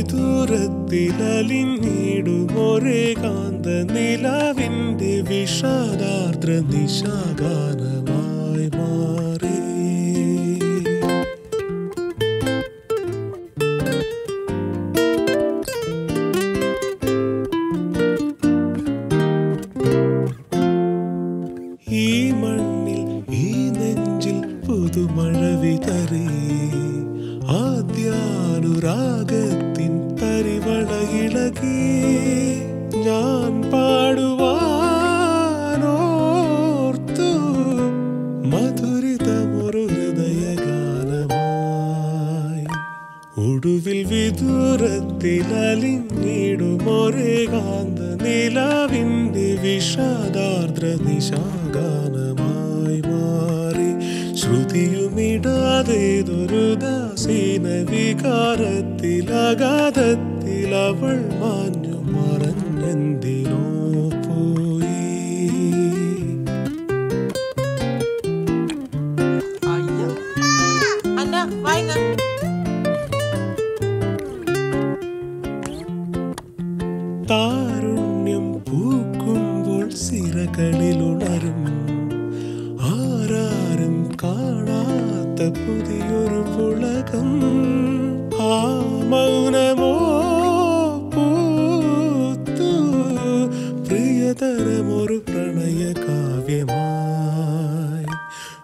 വിദൂരത്തിലലിഞ്ഞിടുമൊരേ കാന്ത നിലാവിന്റെ വിഷാദാർദ്ര നിശാഗാനമായി മാറി. ഈ ആദ്യാനുരാഗത്തിൻ പരിവളയിളകി ഞാൻ പാടുവാനോർത്തു. മധുരിതമൊരു ഹൃദയഗാനമായി ഒടുവിൽ വിദൂരത്തിൽ അലിഞ്ഞിടുമൊരേ കാന്ത നിലാവിന്റെ വിഷാദാർദ്ര നിശാഗാനമായി മാറി ശ്രുതിയുമിടാതെ ദുരുദാസീന വികാരത്തിൽ അഗാധത്തിൽ അവൾ മാഞ്ഞു മറഞ്ഞെന്തിനോ പോയി. താരുണ്യം പൂക്കുമ്പോൾ സിരകളിലുണരും ആരാരും കാണാത്ത പുതിയൊരു പുളകം മൗനമോ പൂത്തു. പ്രിയതരമൊരു പ്രണയ കാവ്യമായി.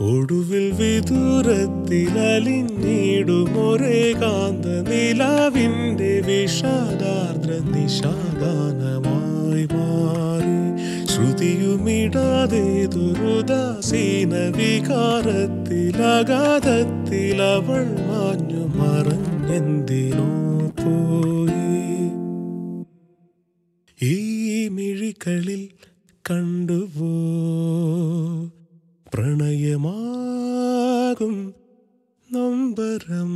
ഒടുവിൽ വിദൂരത്തിൽ അലിഞ്ഞിടുമൊരേ കാന്ത നിലാവിന്റെ വിഷാദാർദ്ര നിശാഗാനമായി മാറി ശ്രുതിയുമിടാതെ ദുരുദാസീന വികാരത്തിൽ അവൾ മാഞ്ഞു മറഞ്ഞെന്തിനോ പോയി. ഈ മിഴികളിൽ കണ്ടുപോ പ്രണയമാകും നൊമ്പരം.